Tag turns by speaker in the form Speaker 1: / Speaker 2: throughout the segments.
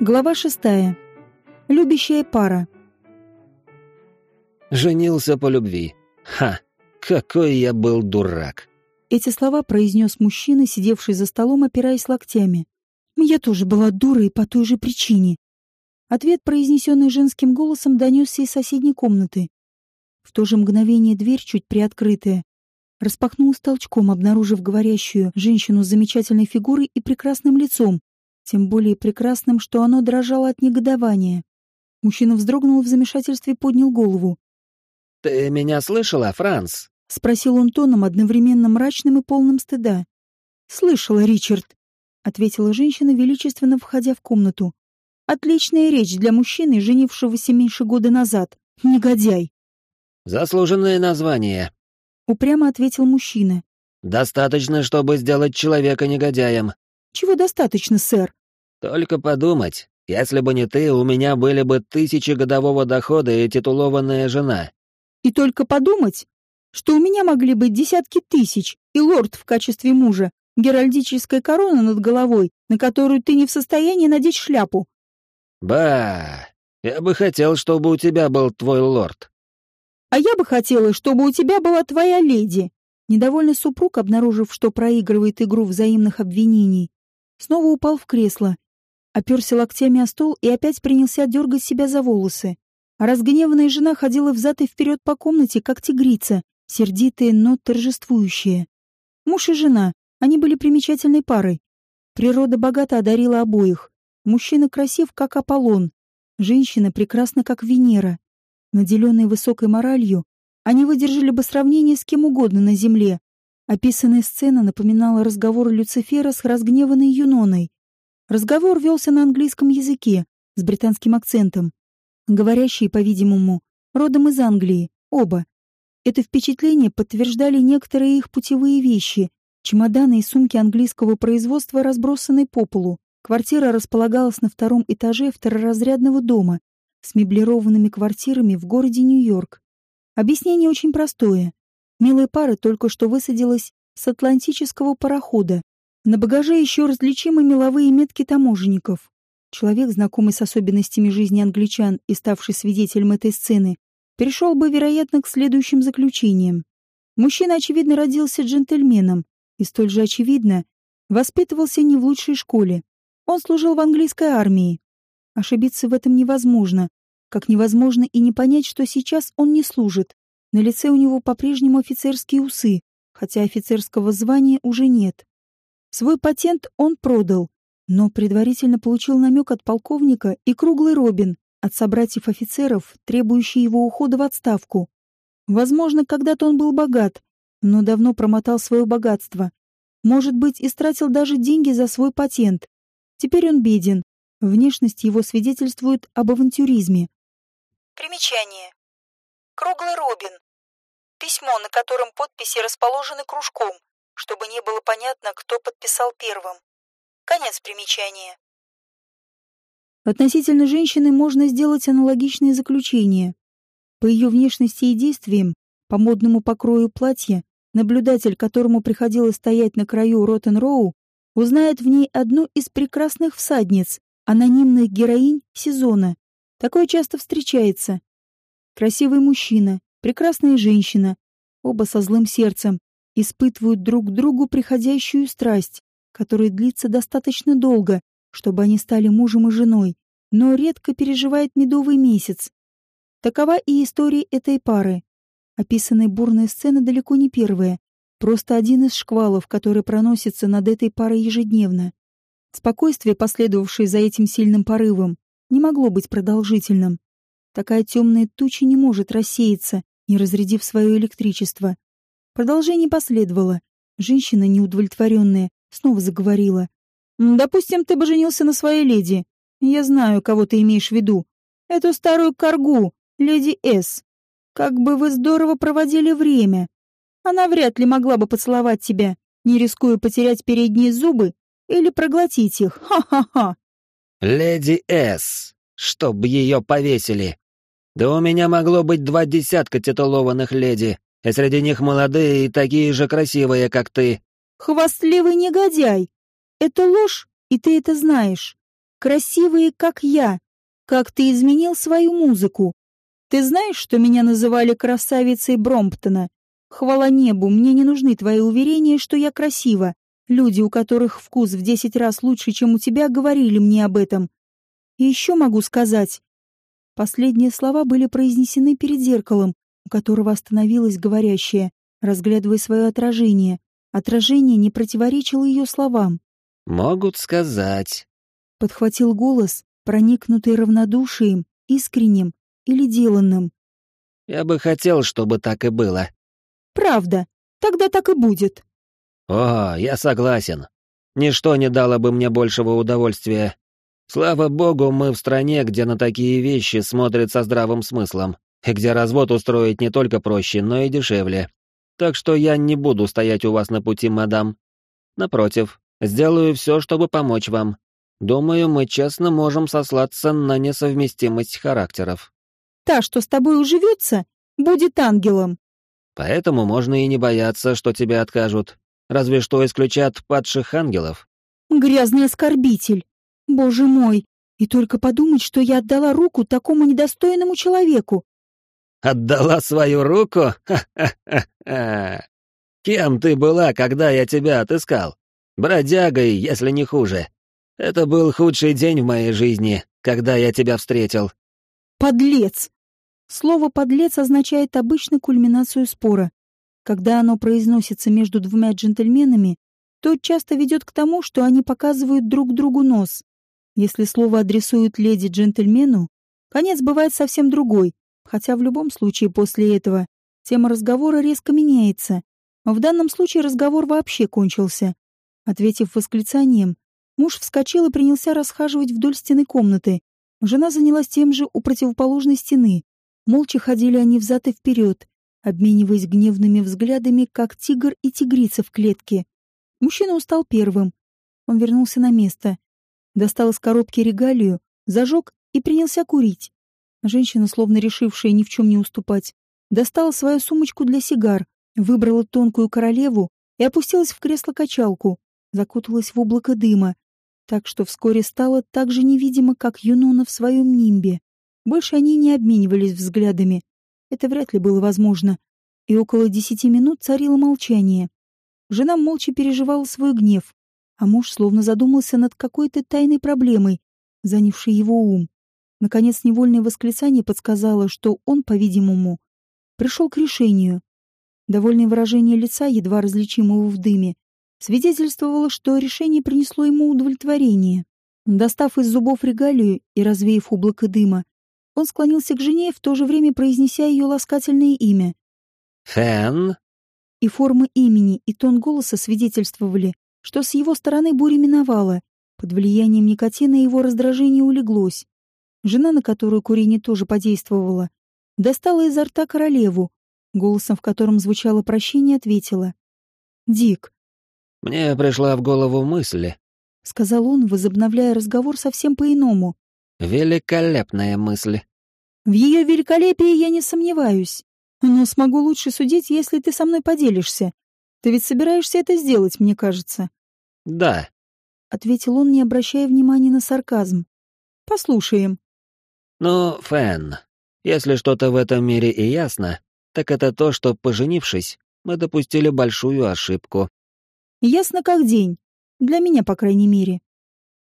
Speaker 1: Глава шестая. Любящая пара.
Speaker 2: Женился по любви. Ха, какой я был дурак.
Speaker 1: Эти слова произнес мужчина, сидевший за столом, опираясь локтями. Я тоже была дурой по той же причине. Ответ, произнесенный женским голосом, донесся из соседней комнаты. В то же мгновение дверь, чуть приоткрытая, распахнулась толчком, обнаружив говорящую женщину с замечательной фигурой и прекрасным лицом, тем более прекрасным, что оно дрожало от негодования. Мужчина вздрогнул в замешательстве и поднял голову.
Speaker 2: «Ты меня слышала, Франц?»
Speaker 1: — спросил он тоном, одновременно мрачным и полным стыда. «Слышала, Ричард», — ответила женщина, величественно входя в комнату. «Отличная речь для мужчины, женившегося меньше года назад. Негодяй!»
Speaker 2: «Заслуженное название», —
Speaker 1: упрямо ответил мужчина.
Speaker 2: «Достаточно, чтобы сделать человека негодяем.
Speaker 1: Чего достаточно, сэр?
Speaker 2: Только подумать, если бы не ты, у меня были бы тысячи годового дохода и титулованная жена.
Speaker 1: И только подумать, что у меня могли быть десятки тысяч и лорд в качестве мужа, геральдическая корона над головой, на которую ты не в состоянии надеть шляпу.
Speaker 2: Ба, я бы хотел, чтобы у тебя был твой лорд.
Speaker 1: А я бы хотела, чтобы у тебя была твоя леди. Недовольный супруг, обнаружив, что проигрывает игру взаимных обвинений, снова упал в кресло, оперся локтями о стол и опять принялся дергать себя за волосы. Разгневанная жена ходила взад и вперед по комнате, как тигрица, сердитая, но торжествующая. Муж и жена, они были примечательной парой. Природа богато одарила обоих. Мужчина красив, как Аполлон, женщина прекрасна, как Венера. Наделенные высокой моралью, они выдержали бы сравнение с кем угодно на земле, Описанная сцена напоминала разговор Люцифера с разгневанной Юноной. Разговор велся на английском языке, с британским акцентом. Говорящие, по-видимому, родом из Англии, оба. Это впечатление подтверждали некоторые их путевые вещи, чемоданы и сумки английского производства, разбросанные по полу. Квартира располагалась на втором этаже второразрядного дома с меблированными квартирами в городе Нью-Йорк. Объяснение очень простое. Милая пара только что высадилась с атлантического парохода. На багаже еще различимы меловые метки таможенников. Человек, знакомый с особенностями жизни англичан и ставший свидетелем этой сцены, перешел бы, вероятно, к следующим заключениям. Мужчина, очевидно, родился джентльменом и столь же очевидно воспитывался не в лучшей школе. Он служил в английской армии. Ошибиться в этом невозможно, как невозможно и не понять, что сейчас он не служит, на лице у него по-прежнему офицерские усы, хотя офицерского звания уже нет. Свой патент он продал, но предварительно получил намек от полковника и круглый Робин от собратьев-офицеров, требующий его ухода в отставку. Возможно, когда-то он был богат, но давно промотал свое богатство. Может быть, истратил даже деньги за свой патент. Теперь он беден. Внешность его свидетельствует об авантюризме.
Speaker 3: Примечание. Круглый Робин. Письмо, на котором подписи расположены кружком, чтобы не было понятно, кто подписал первым. Конец примечания.
Speaker 1: Относительно женщины можно сделать аналогичные заключения. По ее внешности и действиям, по модному покрою платья, наблюдатель, которому приходилось стоять на краю Роттен-Роу, узнает в ней одну из прекрасных всадниц, анонимных героинь сезона. Такое часто встречается. Красивый мужчина, прекрасная женщина, оба со злым сердцем, испытывают друг к другу приходящую страсть, которая длится достаточно долго, чтобы они стали мужем и женой, но редко переживает медовый месяц. Такова и история этой пары. Описанная бурная сцена далеко не первая, просто один из шквалов, который проносится над этой парой ежедневно. Спокойствие, последовавшее за этим сильным порывом, не могло быть продолжительным. Такая темная туча не может рассеяться, не разрядив свое электричество. Продолжение последовало. Женщина, неудовлетворенная, снова заговорила. «Допустим, ты бы женился на своей леди. Я знаю, кого ты имеешь в виду. Эту старую коргу, леди С. Как бы вы здорово проводили время. Она вряд ли могла бы поцеловать тебя, не рискуя потерять передние зубы или проглотить их. Ха-ха-ха!»
Speaker 2: «Леди С. Чтоб ее повесили!» Да у меня могло быть два десятка титулованных леди, и среди них молодые и такие же красивые, как ты.
Speaker 1: Хвастливый негодяй! Это ложь, и ты это знаешь. красивые, как я. Как ты изменил свою музыку. Ты знаешь, что меня называли красавицей Бромптона? Хвала небу, мне не нужны твои уверения, что я красива. Люди, у которых вкус в десять раз лучше, чем у тебя, говорили мне об этом. И еще могу сказать. Последние слова были произнесены перед зеркалом, у которого остановилась говорящая, разглядывая свое отражение. Отражение не противоречило ее словам.
Speaker 2: «Могут сказать», —
Speaker 1: подхватил голос, проникнутый равнодушием, искренним или деланным.
Speaker 2: «Я бы хотел, чтобы так и было».
Speaker 1: «Правда. Тогда так и будет».
Speaker 2: «О, я согласен. Ничто не дало бы мне большего удовольствия. Слава богу, мы в стране, где на такие вещи смотрят со здравым смыслом, и где развод устроить не только проще, но и дешевле. Так что я не буду стоять у вас на пути, мадам. Напротив, сделаю все, чтобы помочь вам. Думаю, мы честно можем сослаться на несовместимость характеров.
Speaker 1: Та, что с тобой уживется, будет ангелом.
Speaker 2: Поэтому можно и не бояться, что тебя откажут. Разве что исключат падших ангелов.
Speaker 1: Грязный оскорбитель. Боже мой, и только подумать, что я отдала руку такому недостойному человеку.
Speaker 2: Отдала свою руку? Ха-ха-ха-ха. Кем ты была, когда я тебя отыскал? Бродягой, если не хуже. Это был худший день в моей жизни, когда я тебя встретил.
Speaker 1: Подлец! Слово «подлец» означает обычно кульминацию спора. Когда оно произносится между двумя джентльменами, то часто ведет к тому, что они показывают друг другу нос. Если слово адресуют леди джентльмену, конец бывает совсем другой, хотя в любом случае после этого тема разговора резко меняется. В данном случае разговор вообще кончился. Ответив восклицанием, муж вскочил и принялся расхаживать вдоль стены комнаты. Жена занялась тем же у противоположной стены. Молча ходили они взад и вперед, обмениваясь гневными взглядами, как тигр и тигрица в клетке. Мужчина устал первым. Он вернулся на место, достал из коробки регалию, зажег и принялся курить. Женщина, словно решившая ни в чем не уступать, достала свою сумочку для сигар, выбрала тонкую королеву и опустилась в кресло-качалку, закуталась в облако дыма, так что вскоре стала так же невидима, как Юнона в своем нимбе. Больше они не обменивались взглядами. Это вряд ли было возможно. И около десяти минут царило молчание. Жена молча переживала свой гнев, а муж словно задумался над какой-то тайной проблемой, занявшей его ум. Наконец, невольное восклицание подсказало, что он, по-видимому, пришел к решению. Довольное выражение лица, едва различимого в дыме, свидетельствовало, что решение принесло ему удовлетворение. Достав из зубов регалию и развеяв облако дыма, он склонился к жене, в то же время произнеся ее ласкательное имя.
Speaker 2: «Фэн?»
Speaker 1: И форма имени, и тон голоса свидетельствовали, что с его стороны буря миновала. Под влиянием никотина его раздражение улеглось. Жена, на которую курение тоже подействовало, достала изо рта королеву, голосом в котором звучало прощение, ответила. «Дик».
Speaker 2: «Мне пришла в голову мысль», —
Speaker 1: сказал он, возобновляя разговор совсем по-иному.
Speaker 2: «Великолепная мысль».
Speaker 1: «В ее великолепии я не сомневаюсь, но смогу лучше судить, если ты со мной поделишься. Ты ведь собираешься это сделать, мне кажется.
Speaker 2: Да,
Speaker 1: ответил он, не обращая внимания на сарказм. Послушаем.
Speaker 2: Ну, Фэн, если что-то в этом мире и ясно, так это то, что, поженившись, мы допустили большую ошибку.
Speaker 1: Ясно как день. Для меня, по крайней мере.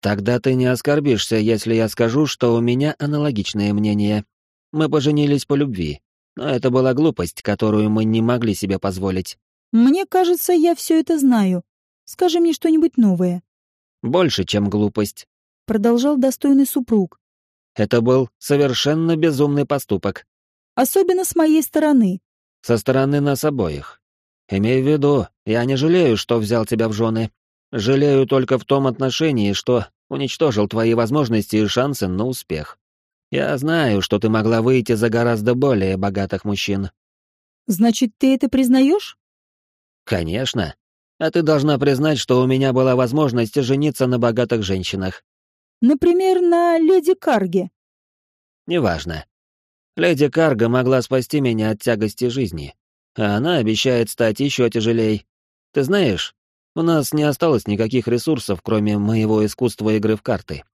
Speaker 2: Тогда ты не оскорбишься, если я скажу, что у меня аналогичное мнение. Мы поженились по любви, но это была глупость, которую мы не могли себе позволить.
Speaker 1: Мне кажется, я все это знаю. Скажи мне что-нибудь новое.
Speaker 2: Больше, чем глупость.
Speaker 1: Продолжал достойный супруг.
Speaker 2: Это был совершенно безумный поступок.
Speaker 1: Особенно с моей стороны.
Speaker 2: Со стороны нас обоих. Имей в виду, я не жалею, что взял тебя в жены. Жалею только в том отношении, что уничтожил твои возможности и шансы на успех. Я знаю, что ты могла выйти за гораздо более богатых мужчин.
Speaker 1: Значит, ты это признаешь?
Speaker 2: Конечно. А ты должна признать, что у меня была возможность жениться на богатых женщинах.
Speaker 1: Например, на леди Карге.
Speaker 2: Неважно. Леди Карга могла спасти меня от тягости жизни, а она обещает стать еще тяжелей. Ты знаешь, у нас не осталось никаких ресурсов, кроме моего искусства игры в карты.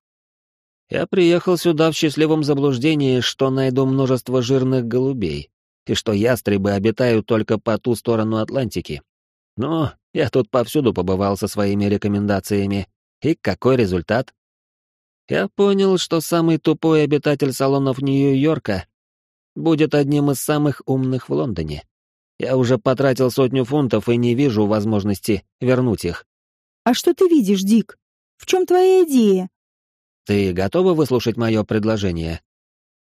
Speaker 2: Я приехал сюда в счастливом заблуждении, что найду множество жирных голубей, и что ястребы обитают только по ту сторону Атлантики. Но я тут повсюду побывал со своими рекомендациями. И какой результат? Я понял, что самый тупой обитатель салонов Нью-Йорка будет одним из самых умных в Лондоне. Я уже потратил сотню фунтов и не вижу возможности вернуть их.
Speaker 1: А что ты видишь, Дик? В чем твоя идея?
Speaker 2: Ты готова выслушать мое предложение?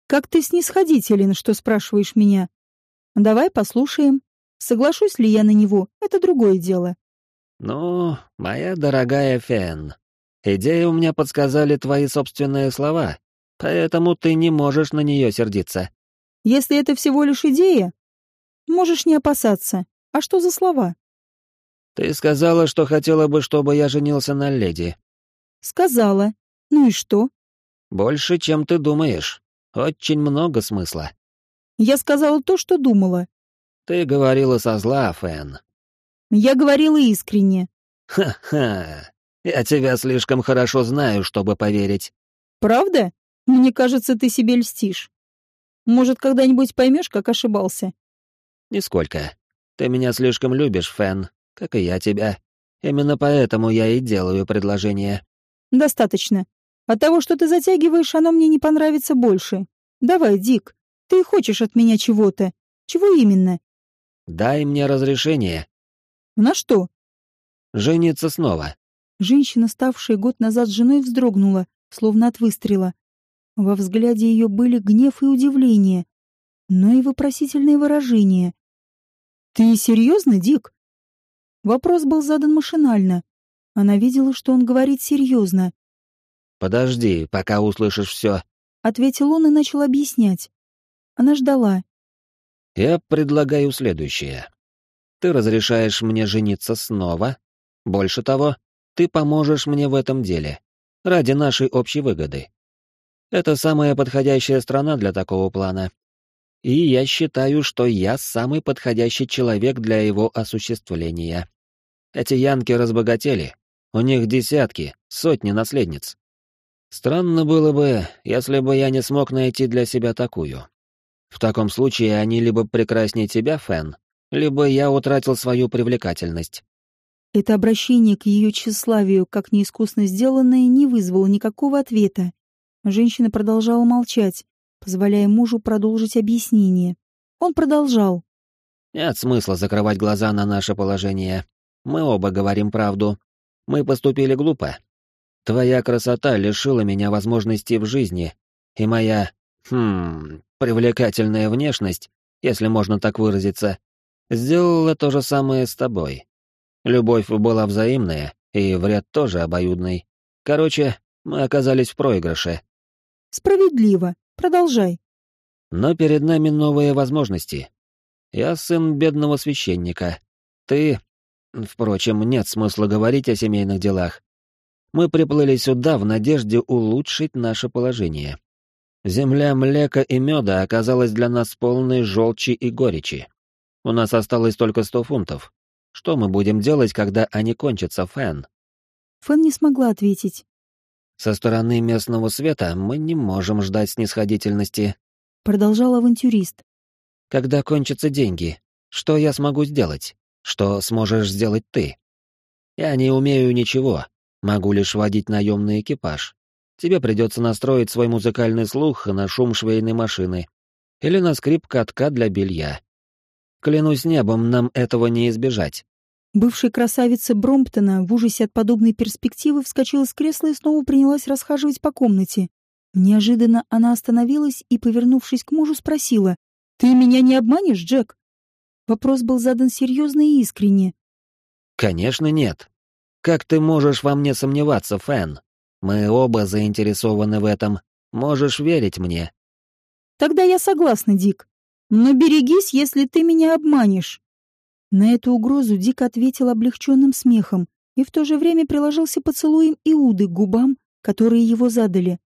Speaker 1: Как ты снисходителен, что спрашиваешь меня? Давай послушаем. Соглашусь ли я на него, это другое дело.
Speaker 2: Ну, моя дорогая Фен, идею мне подсказали твои собственные слова, поэтому ты не можешь на нее сердиться.
Speaker 1: Если это всего лишь идея, можешь не опасаться. А что за слова?
Speaker 2: Ты сказала, что хотела бы, чтобы я женился на леди.
Speaker 1: Сказала. Ну и что?
Speaker 2: Больше, чем ты думаешь. Очень много смысла.
Speaker 1: Я сказала то, что думала.
Speaker 2: Ты говорила со зла, Фэн.
Speaker 1: Я говорила искренне.
Speaker 2: Ха-ха. Я тебя слишком хорошо знаю, чтобы поверить.
Speaker 1: Правда? Мне кажется, ты себе льстишь. Может, когда-нибудь поймешь, как ошибался?
Speaker 2: Нисколько. Ты меня слишком любишь, Фэн, как и я тебя. Именно поэтому я и делаю предложение.
Speaker 1: Достаточно. От того, что ты затягиваешь, оно мне не понравится больше. Давай, Дик, ты хочешь от меня чего-то. Чего именно?
Speaker 2: Дай мне разрешение.
Speaker 1: На что?
Speaker 2: Жениться снова.
Speaker 1: Женщина, ставшая год назад женой, вздрогнула, словно от выстрела. Во взгляде ее были гнев и удивление, но и вопросительные выражения. «Ты серьезно, Дик?» Вопрос был задан машинально. Она видела, что он говорит серьезно.
Speaker 2: «Подожди, пока услышишь все», —
Speaker 1: ответил он и начал объяснять. Она ждала.
Speaker 2: «Я предлагаю следующее. Ты разрешаешь мне жениться снова. Больше того, ты поможешь мне в этом деле. Ради нашей общей выгоды. Это самая подходящая страна для такого плана. И я считаю, что я самый подходящий человек для его осуществления. Эти янки разбогатели. У них десятки, сотни наследниц. Странно было бы, если бы я не смог найти для себя такую. В таком случае они либо прекраснее тебя, Фэн, либо я утратил свою привлекательность.
Speaker 1: Это обращение к ее тщеславию, как неискусно сделанное, не вызвало никакого ответа. Женщина продолжала молчать, позволяя мужу продолжить объяснение. Он продолжал.
Speaker 2: «Нет смысла закрывать глаза на наше положение. Мы оба говорим правду. Мы поступили глупо. Твоя красота лишила меня возможностей в жизни, и моя, хм, привлекательная внешность, если можно так выразиться, сделала то же самое с тобой. Любовь была взаимная, и вред тоже обоюдный. Короче, мы оказались в проигрыше.
Speaker 1: Справедливо. Продолжай.
Speaker 2: Но перед нами новые возможности. Я сын бедного священника. Ты... Впрочем, нет смысла говорить о семейных делах. Мы приплыли сюда в надежде улучшить наше положение. Земля млека и меда оказалась для нас полной желчи и горечи. У нас осталось только сто фунтов. Что мы будем делать, когда они кончатся, Фэн?
Speaker 1: Фэн не смогла ответить.
Speaker 2: Со стороны местного света мы не можем ждать снисходительности.
Speaker 1: Продолжал авантюрист.
Speaker 2: Когда кончатся деньги, что я смогу сделать? Что сможешь сделать ты? Я не умею ничего, могу лишь водить наемный экипаж. Тебе придется настроить свой музыкальный слух на шум швейной машины или на скрип катка для белья. Клянусь небом, нам этого не избежать.
Speaker 1: Бывшая красавица Бромптона в ужасе от подобной перспективы вскочила с кресла и снова принялась расхаживать по комнате. Неожиданно она остановилась и, повернувшись к мужу, спросила, «Ты меня не обманешь, Джек?» Вопрос был задан серьезно и искренне.
Speaker 2: «Конечно нет. Как ты можешь во мне сомневаться, Фэн? Мы оба заинтересованы в этом. Можешь верить мне».
Speaker 1: «Тогда я согласна, Дик. Но берегись, если ты меня обманешь». На эту угрозу Дик ответил облегченным смехом и в то же время приложился поцелуем Иуды к губам, которые его задали.